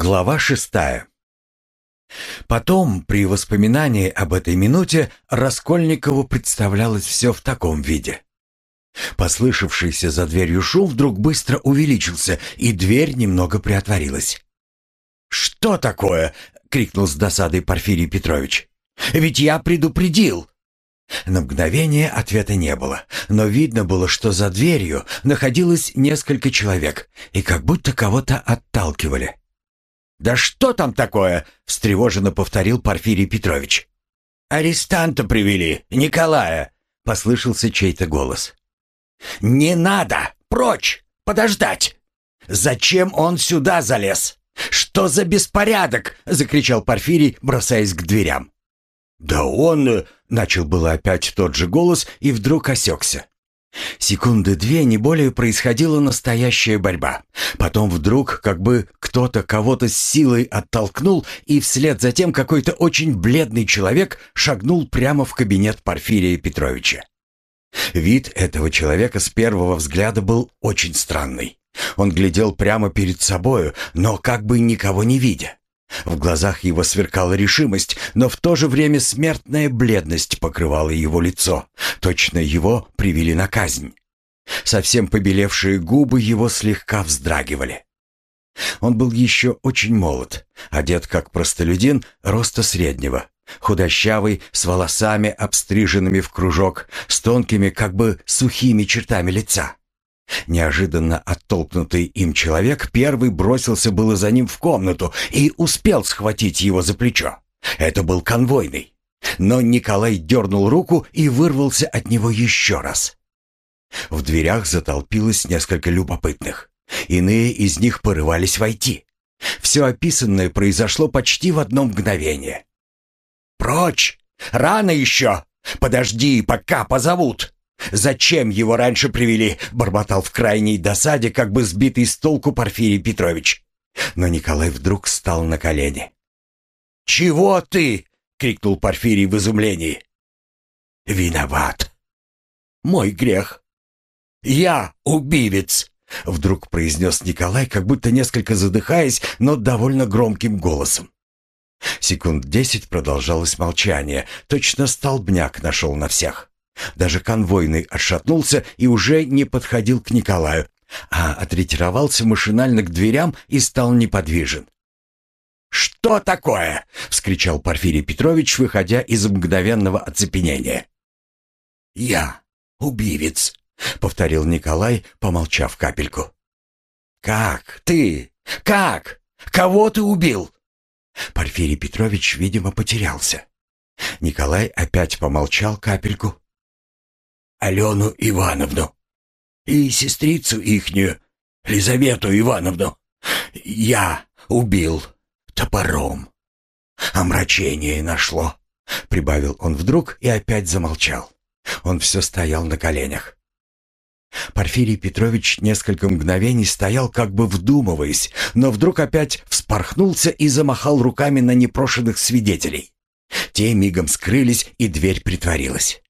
Глава шестая. Потом, при воспоминании об этой минуте, Раскольникову представлялось все в таком виде. Послышавшийся за дверью шум вдруг быстро увеличился, и дверь немного приотворилась. «Что такое?» — крикнул с досадой Порфирий Петрович. «Ведь я предупредил!» На мгновение ответа не было, но видно было, что за дверью находилось несколько человек и как будто кого-то отталкивали. «Да что там такое?» — встревоженно повторил Порфирий Петрович. «Арестанта привели, Николая!» — послышался чей-то голос. «Не надо! Прочь! Подождать! Зачем он сюда залез? Что за беспорядок?» — закричал Порфирий, бросаясь к дверям. «Да он...» начал было опять тот же голос и вдруг осекся. Секунды две, не более, происходила настоящая борьба. Потом вдруг, как бы кто-то кого-то с силой оттолкнул, и вслед за тем какой-то очень бледный человек шагнул прямо в кабинет Порфирия Петровича. Вид этого человека с первого взгляда был очень странный. Он глядел прямо перед собою, но как бы никого не видя. В глазах его сверкала решимость, но в то же время смертная бледность покрывала его лицо. Точно его привели на казнь. Совсем побелевшие губы его слегка вздрагивали. Он был еще очень молод, одет как простолюдин роста среднего, худощавый, с волосами обстриженными в кружок, с тонкими, как бы сухими чертами лица. Неожиданно оттолкнутый им человек первый бросился было за ним в комнату и успел схватить его за плечо. Это был конвойный. Но Николай дернул руку и вырвался от него еще раз. В дверях затолпилось несколько любопытных. Иные из них порывались войти. Все описанное произошло почти в одно мгновение. «Прочь! Рано еще! Подожди, пока позовут!» «Зачем его раньше привели?» — бормотал в крайней досаде, как бы сбитый с толку Порфирий Петрович. Но Николай вдруг встал на колени. «Чего ты?» — крикнул Порфирий в изумлении. «Виноват. Мой грех. Я убивец!» — вдруг произнес Николай, как будто несколько задыхаясь, но довольно громким голосом. Секунд десять продолжалось молчание. Точно столбняк нашел на всех. Даже конвойный отшатнулся и уже не подходил к Николаю, а отретировался машинально к дверям и стал неподвижен. «Что такое?» — вскричал Порфирий Петрович, выходя из мгновенного оцепенения. «Я убивец», — повторил Николай, помолчав капельку. «Как? Ты? Как? Кого ты убил?» Порфирий Петрович, видимо, потерялся. Николай опять помолчал капельку, Алену Ивановну и сестрицу ихнюю, Лизавету Ивановну, я убил топором. Омрачение нашло, — прибавил он вдруг и опять замолчал. Он все стоял на коленях. Порфирий Петрович несколько мгновений стоял, как бы вдумываясь, но вдруг опять вспорхнулся и замахал руками на непрошенных свидетелей. Те мигом скрылись, и дверь притворилась.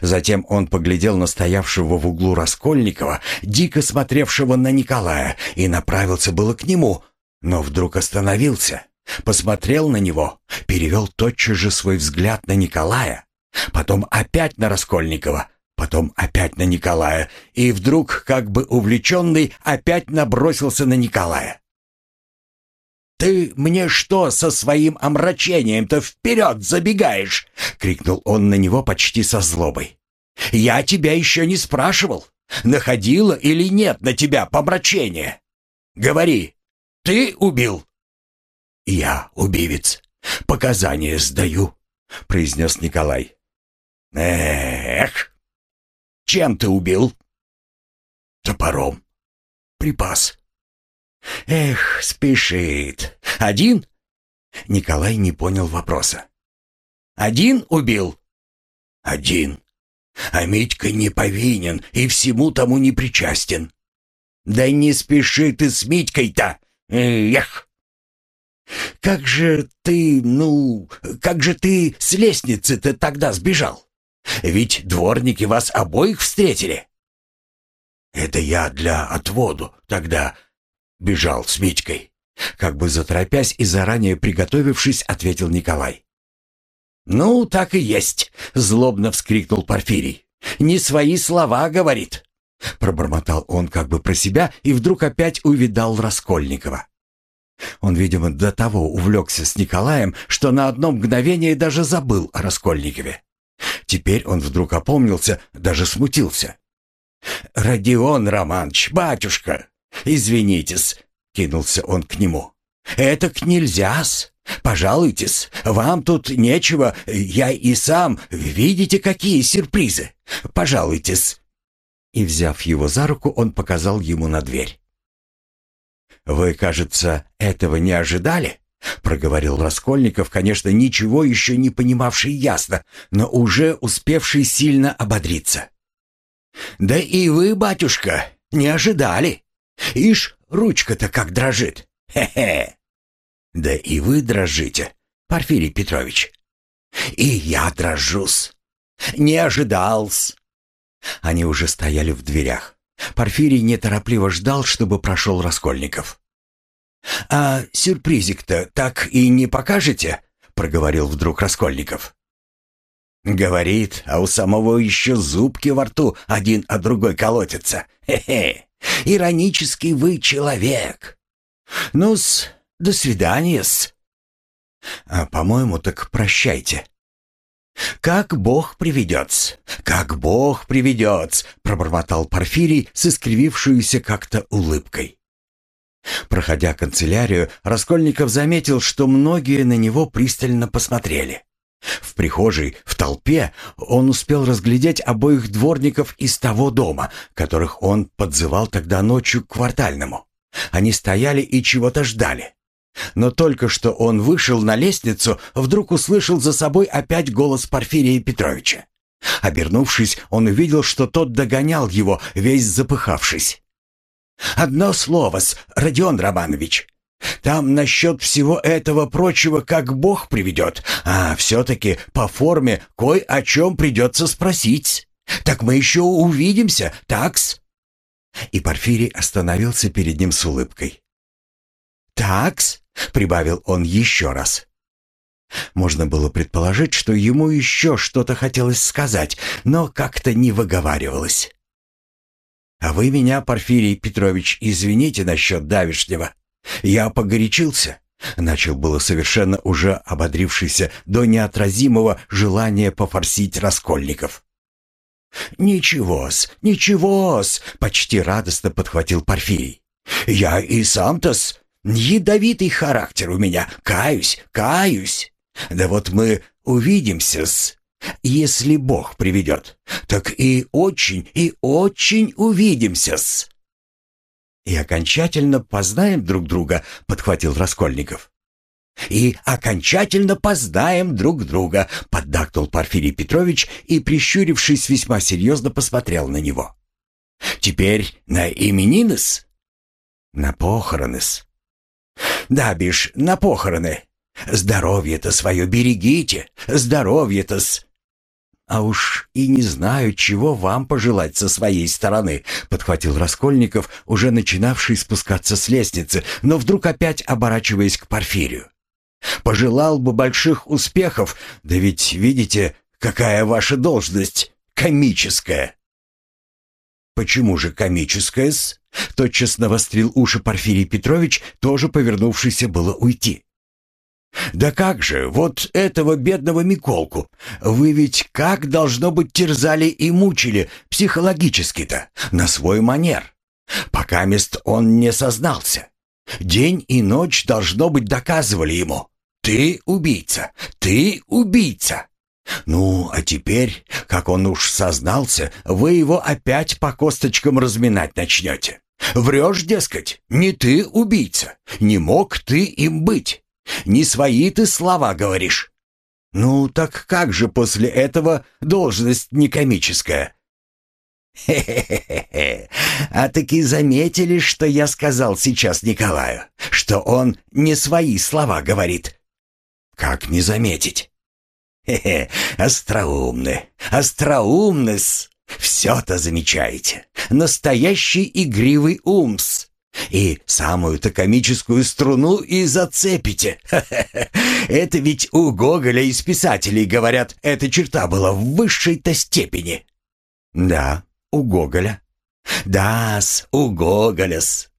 Затем он поглядел на стоявшего в углу Раскольникова, дико смотревшего на Николая, и направился было к нему, но вдруг остановился, посмотрел на него, перевел тотчас же свой взгляд на Николая, потом опять на Раскольникова, потом опять на Николая, и вдруг, как бы увлеченный, опять набросился на Николая. «Ты мне что со своим омрачением-то вперед забегаешь?» — крикнул он на него почти со злобой. «Я тебя еще не спрашивал, находило или нет на тебя помрачение. Говори, ты убил?» «Я убивец. Показания сдаю», — произнес Николай. «Эх! Чем ты убил?» «Топором. Припас. «Эх, спешит. Один?» Николай не понял вопроса. «Один убил?» «Один. А Митька не повинен и всему тому не причастен». «Да не спеши ты с Митькой-то! Эх!» «Как же ты, ну, как же ты с лестницы-то тогда сбежал? Ведь дворники вас обоих встретили». «Это я для отводу тогда бежал с Митькой. Как бы заторопясь и заранее приготовившись, ответил Николай. «Ну, так и есть», — злобно вскрикнул Порфирий. «Не свои слова, — говорит». Пробормотал он как бы про себя и вдруг опять увидал Раскольникова. Он, видимо, до того увлекся с Николаем, что на одно мгновение даже забыл о Раскольникове. Теперь он вдруг опомнился, даже смутился. «Родион Романович, батюшка, извинитесь», — кинулся он к нему. «Этак нельзя-с. Пожалуйтесь, вам тут нечего, я и сам, видите, какие сюрпризы. Пожалуйтесь». И, взяв его за руку, он показал ему на дверь. «Вы, кажется, этого не ожидали?» — проговорил Раскольников, конечно, ничего еще не понимавший ясно, но уже успевший сильно ободриться. «Да и вы, батюшка, не ожидали. Ишь, ручка-то как дрожит. Хе-хе!» «Да и вы дрожите, Порфирий Петрович». «И я дрожусь. Не ожидал-с». Они уже стояли в дверях. Порфирий неторопливо ждал, чтобы прошел Раскольников. «А сюрпризик-то так и не покажете?» — проговорил вдруг Раскольников. «Говорит, а у самого еще зубки во рту один от другой колотятся. Хе-хе! Иронический вы человек! Ну-с, до свидания-с!» «А, по-моему, так прощайте», «Как Бог приведет, как Бог приведет», — пробормотал Порфирий с искривившуюся как-то улыбкой. Проходя канцелярию, Раскольников заметил, что многие на него пристально посмотрели. В прихожей, в толпе, он успел разглядеть обоих дворников из того дома, которых он подзывал тогда ночью к квартальному. Они стояли и чего-то ждали. Но только что он вышел на лестницу, вдруг услышал за собой опять голос Порфирия Петровича. Обернувшись, он увидел, что тот догонял его, весь запыхавшись. «Одно слово-с, Родион Романович. Там насчет всего этого прочего как Бог приведет, а все-таки по форме кое о чем придется спросить. Так мы еще увидимся, такс?» И Порфирий остановился перед ним с улыбкой. «Такс?» — прибавил он еще раз. Можно было предположить, что ему еще что-то хотелось сказать, но как-то не выговаривалось. «А вы меня, Порфирий Петрович, извините насчет давешнего. Я погорячился». Начал было совершенно уже ободрившийся до неотразимого желания пофорсить Раскольников. «Ничего-с, ничего-с!» — почти радостно подхватил Порфирий. «Я и сам-то-с Ядовитый характер у меня, каюсь, каюсь. Да вот мы увидимся-с. Если Бог приведет, так и очень, и очень увидимся-с. И окончательно познаем друг друга, подхватил Раскольников. «И окончательно познаем друг друга», — поддакнул Порфирий Петрович и, прищурившись, весьма серьезно посмотрел на него. «Теперь на именинес?» «На похоронес», да, бишь, на похороны. Здоровье-то свое берегите, здоровье-то-с. А уж и не знаю, чего вам пожелать со своей стороны, подхватил Раскольников, уже начинавший спускаться с лестницы, но вдруг опять оборачиваясь к Порфирию. Пожелал бы больших успехов, да ведь видите, какая ваша должность комическая. «Почему же комическое-с?» Тотчас навострил уши Порфирий Петрович, тоже повернувшийся было уйти. «Да как же, вот этого бедного Миколку! Вы ведь как, должно быть, терзали и мучили психологически-то, на свой манер, пока мест он не сознался. День и ночь, должно быть, доказывали ему. Ты убийца, ты убийца!» «Ну, а теперь, как он уж сознался, вы его опять по косточкам разминать начнете. Врешь, дескать, не ты убийца, не мог ты им быть, не свои ты слова говоришь. Ну, так как же после этого должность не комическая?» «Хе-хе-хе! А таки заметили, что я сказал сейчас Николаю, что он не свои слова говорит?» «Как не заметить?» Хе-хе, остроумны, остроумны-с. Все-то замечаете. Настоящий игривый умс. И самую-то комическую струну и зацепите. Это ведь у Гоголя из писателей, говорят, эта черта была в высшей-то степени. Да, у Гоголя. Да-с, у Гоголя-с.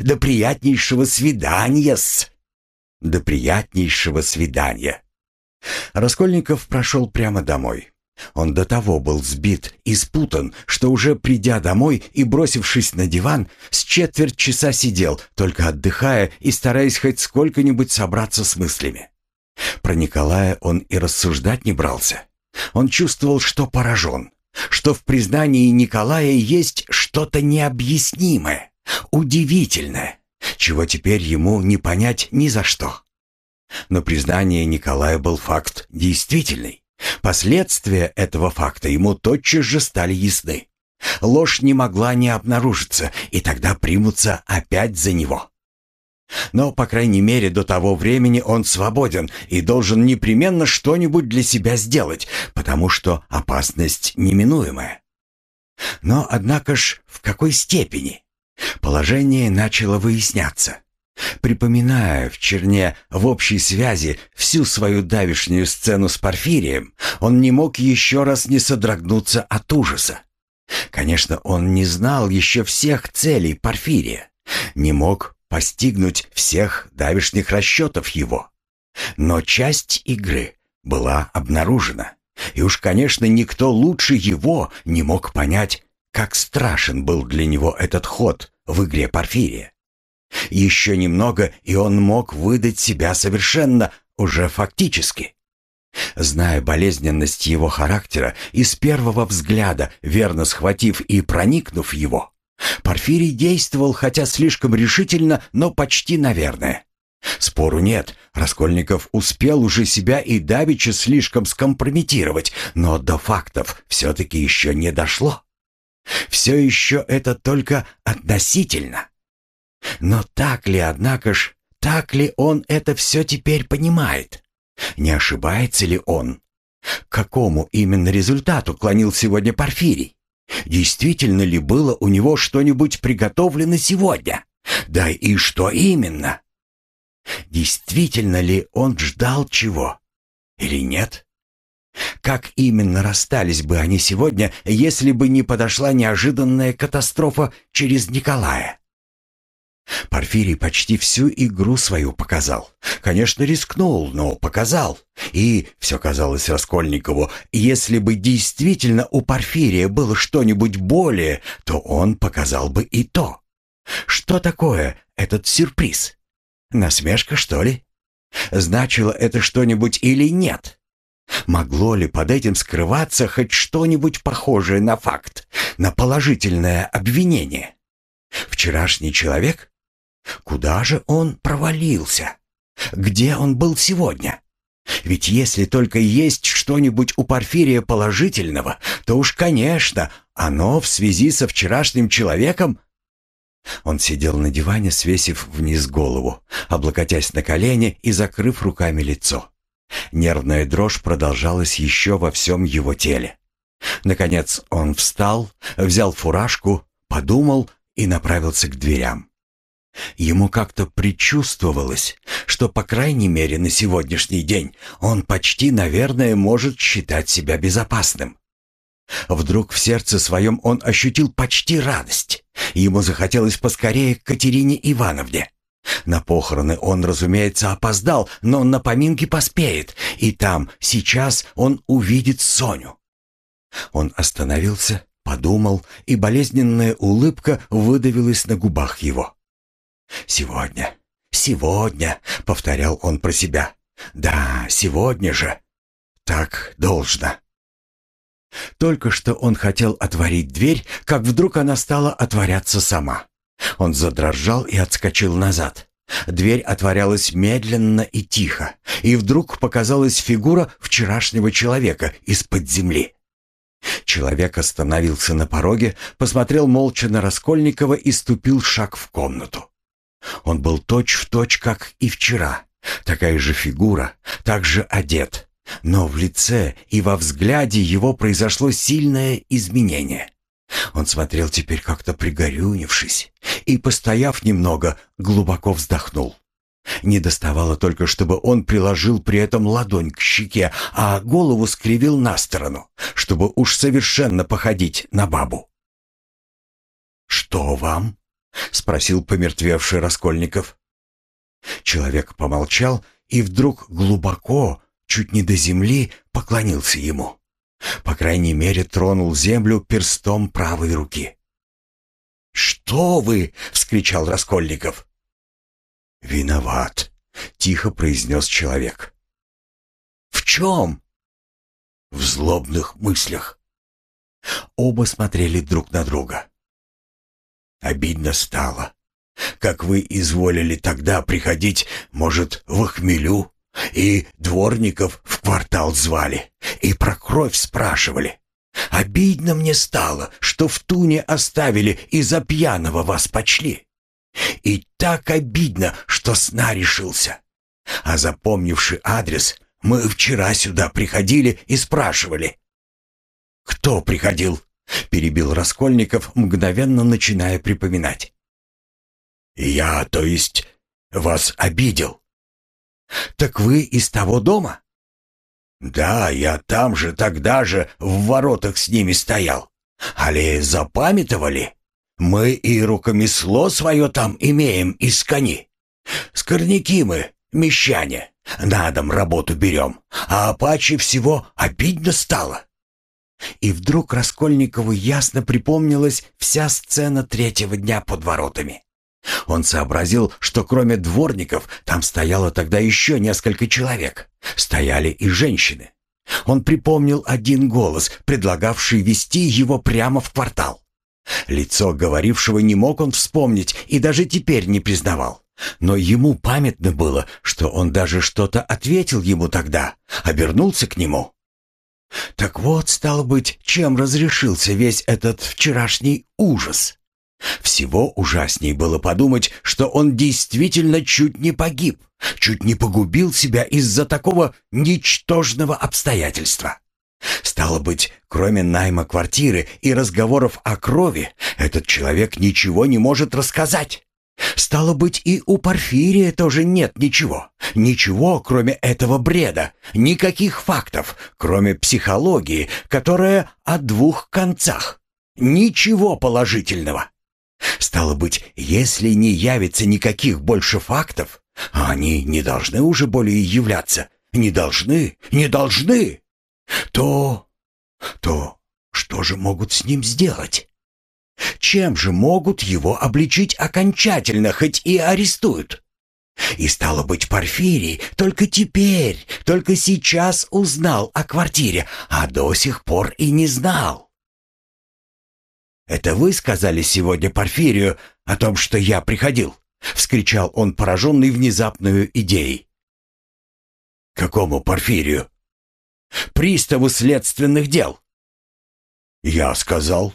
До приятнейшего свидания-с. До приятнейшего свидания. Раскольников прошел прямо домой. Он до того был сбит и спутан, что уже придя домой и бросившись на диван, с четверть часа сидел, только отдыхая и стараясь хоть сколько-нибудь собраться с мыслями. Про Николая он и рассуждать не брался. Он чувствовал, что поражен, что в признании Николая есть что-то необъяснимое, удивительное, чего теперь ему не понять ни за что. Но признание Николая был факт действительный. Последствия этого факта ему тотчас же стали ясны. Ложь не могла не обнаружиться, и тогда примутся опять за него. Но, по крайней мере, до того времени он свободен и должен непременно что-нибудь для себя сделать, потому что опасность неминуемая. Но, однако ж, в какой степени? Положение начало выясняться. Припоминая в черне в общей связи всю свою давишнюю сцену с Порфирием, он не мог еще раз не содрогнуться от ужаса. Конечно, он не знал еще всех целей Порфирия, не мог постигнуть всех давишних расчетов его. Но часть игры была обнаружена, и уж, конечно, никто лучше его не мог понять, как страшен был для него этот ход в игре Порфирия. Еще немного, и он мог выдать себя совершенно, уже фактически. Зная болезненность его характера и с первого взгляда, верно схватив и проникнув его, Порфирий действовал, хотя слишком решительно, но почти наверное. Спору нет, Раскольников успел уже себя и давеча слишком скомпрометировать, но до фактов все-таки еще не дошло. Все еще это только относительно. Но так ли, однако ж, так ли он это все теперь понимает? Не ошибается ли он? К какому именно результату клонил сегодня Порфирий? Действительно ли было у него что-нибудь приготовлено сегодня? Да и что именно? Действительно ли он ждал чего? Или нет? Как именно расстались бы они сегодня, если бы не подошла неожиданная катастрофа через Николая? Порфирий почти всю игру свою показал. Конечно, рискнул, но показал. И, все казалось Раскольникову, если бы действительно у Порфирия было что-нибудь более, то он показал бы и то. Что такое этот сюрприз? Насмешка, что ли? Значило это что-нибудь или нет? Могло ли под этим скрываться хоть что-нибудь похожее на факт, на положительное обвинение? Вчерашний человек? Куда же он провалился? Где он был сегодня? Ведь если только есть что-нибудь у Порфирия положительного, то уж, конечно, оно в связи со вчерашним человеком... Он сидел на диване, свесив вниз голову, облокотясь на колени и закрыв руками лицо. Нервная дрожь продолжалась еще во всем его теле. Наконец он встал, взял фуражку, подумал и направился к дверям. Ему как-то предчувствовалось, что, по крайней мере, на сегодняшний день он почти, наверное, может считать себя безопасным. Вдруг в сердце своем он ощутил почти радость. Ему захотелось поскорее к Катерине Ивановне. На похороны он, разумеется, опоздал, но на поминки поспеет, и там, сейчас, он увидит Соню. Он остановился, подумал, и болезненная улыбка выдавилась на губах его. «Сегодня, сегодня», — повторял он про себя. «Да, сегодня же. Так должно». Только что он хотел отворить дверь, как вдруг она стала отворяться сама. Он задрожал и отскочил назад. Дверь отворялась медленно и тихо, и вдруг показалась фигура вчерашнего человека из-под земли. Человек остановился на пороге, посмотрел молча на Раскольникова и ступил шаг в комнату. Он был точь-в-точь, точь, как и вчера. Такая же фигура, так же одет. Но в лице и во взгляде его произошло сильное изменение. Он смотрел теперь как-то пригорюнившись и, постояв немного, глубоко вздохнул. Не доставало только, чтобы он приложил при этом ладонь к щеке, а голову скривил на сторону, чтобы уж совершенно походить на бабу. «Что вам?» — спросил помертвевший Раскольников. Человек помолчал и вдруг глубоко, чуть не до земли, поклонился ему. По крайней мере, тронул землю перстом правой руки. «Что вы!» — вскричал Раскольников. «Виноват», — тихо произнес человек. «В чем?» «В злобных мыслях». Оба смотрели друг на друга. Обидно стало. Как вы изволили тогда приходить, может, в охмелю, и дворников в квартал звали, и про кровь спрашивали. Обидно мне стало, что в туне оставили и за пьяного вас почли. И так обидно, что сна решился. А запомнивший адрес, мы вчера сюда приходили и спрашивали. «Кто приходил?» — перебил Раскольников, мгновенно начиная припоминать. «Я, то есть, вас обидел?» «Так вы из того дома?» «Да, я там же, тогда же, в воротах с ними стоял. Али запамятовали?» Мы и рукомесло свое там имеем из кони. Скорняки мы, мещане, на дом работу берем, а паче всего обидно стало». И вдруг Раскольникову ясно припомнилась вся сцена третьего дня под воротами. Он сообразил, что кроме дворников там стояло тогда еще несколько человек. Стояли и женщины. Он припомнил один голос, предлагавший вести его прямо в квартал. Лицо говорившего не мог он вспомнить и даже теперь не признавал. Но ему памятно было, что он даже что-то ответил ему тогда, обернулся к нему. Так вот, стало быть, чем разрешился весь этот вчерашний ужас. Всего ужасней было подумать, что он действительно чуть не погиб, чуть не погубил себя из-за такого ничтожного обстоятельства. Стало быть, кроме найма квартиры и разговоров о крови, этот человек ничего не может рассказать. Стало быть, и у Порфирия тоже нет ничего. Ничего, кроме этого бреда. Никаких фактов, кроме психологии, которая о двух концах. Ничего положительного. Стало быть, если не явится никаких больше фактов, а они не должны уже более являться, не должны, не должны, то... то что же могут с ним сделать? Чем же могут его обличить окончательно, хоть и арестуют? И стало быть, Порфирий только теперь, только сейчас узнал о квартире, а до сих пор и не знал. «Это вы сказали сегодня Порфирию о том, что я приходил?» — вскричал он, пораженный внезапную идеей. «Какому Порфирию?» приставу следственных дел. Я сказал.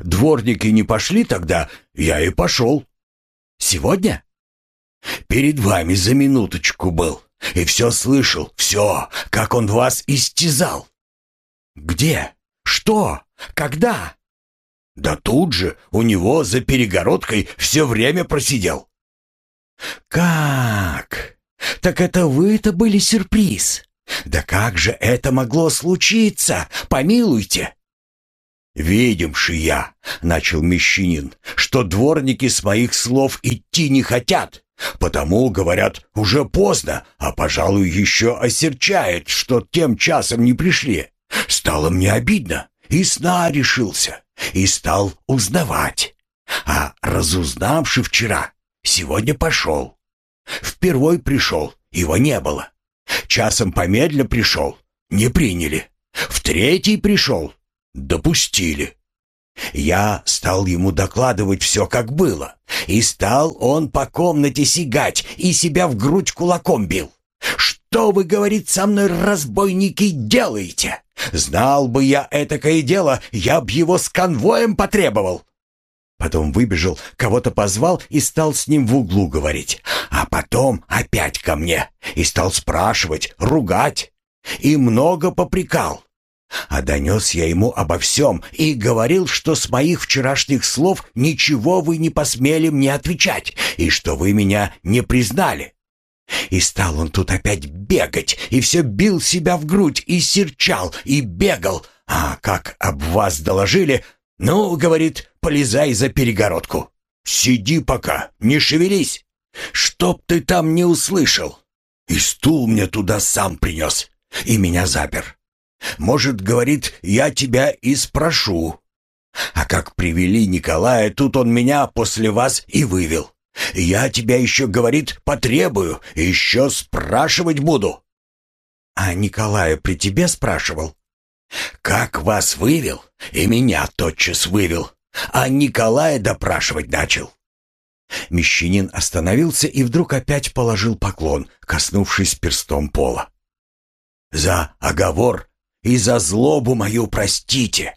Дворники не пошли тогда, я и пошел. Сегодня? Перед вами за минуточку был. И все слышал, все, как он вас истязал. Где? Что? Когда? Да тут же, у него за перегородкой все время просидел. Как? Так это вы-то были сюрприз. Да как же это могло случиться? Помилуйте. «Видимши я», — начал мещанин, — «что дворники с моих слов идти не хотят, потому, говорят, уже поздно, а, пожалуй, еще осерчает, что тем часом не пришли. Стало мне обидно, и сна решился, и стал узнавать. А разузнавши вчера, сегодня пошел. Впервой пришел, его не было. Часом помедля пришел, не приняли. В третий пришел, допустили. Я стал ему докладывать все, как было. И стал он по комнате сигать и себя в грудь кулаком бил. «Что вы, — говорит, — со мной, разбойники, делаете? Знал бы я этакое дело, я б его с конвоем потребовал. Потом выбежал, кого-то позвал и стал с ним в углу говорить. А потом опять ко мне и стал спрашивать, ругать. И много попрекал. А донес я ему обо всем и говорил, что с моих вчерашних слов ничего вы не посмели мне отвечать, и что вы меня не признали. И стал он тут опять бегать, и все бил себя в грудь, и серчал, и бегал. А как об вас доложили, ну, говорит, полезай за перегородку. Сиди пока, не шевелись, чтоб ты там не услышал. И стул мне туда сам принес, и меня запер. Может, говорит, я тебя и спрошу. А как привели Николая, тут он меня после вас и вывел. Я тебя еще, говорит, потребую, еще спрашивать буду. А Николая при тебе спрашивал? Как вас вывел, и меня тотчас вывел, а Николая допрашивать начал. Мещанин остановился и вдруг опять положил поклон, коснувшись перстом пола. «За оговор и за злобу мою простите!»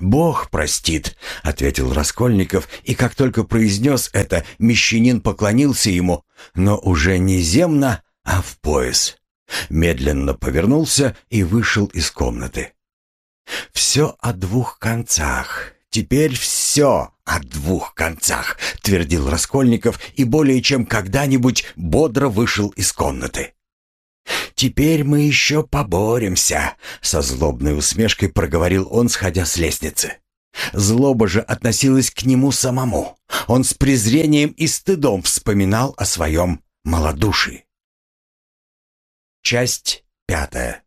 «Бог простит», — ответил Раскольников, и как только произнес это, мещанин поклонился ему, но уже не земно, а в пояс. Медленно повернулся и вышел из комнаты. «Все о двух концах. Теперь все о двух концах», — твердил Раскольников и более чем когда-нибудь бодро вышел из комнаты. «Теперь мы еще поборемся», — со злобной усмешкой проговорил он, сходя с лестницы. Злоба же относилась к нему самому. Он с презрением и стыдом вспоминал о своем малодушии. Часть пятая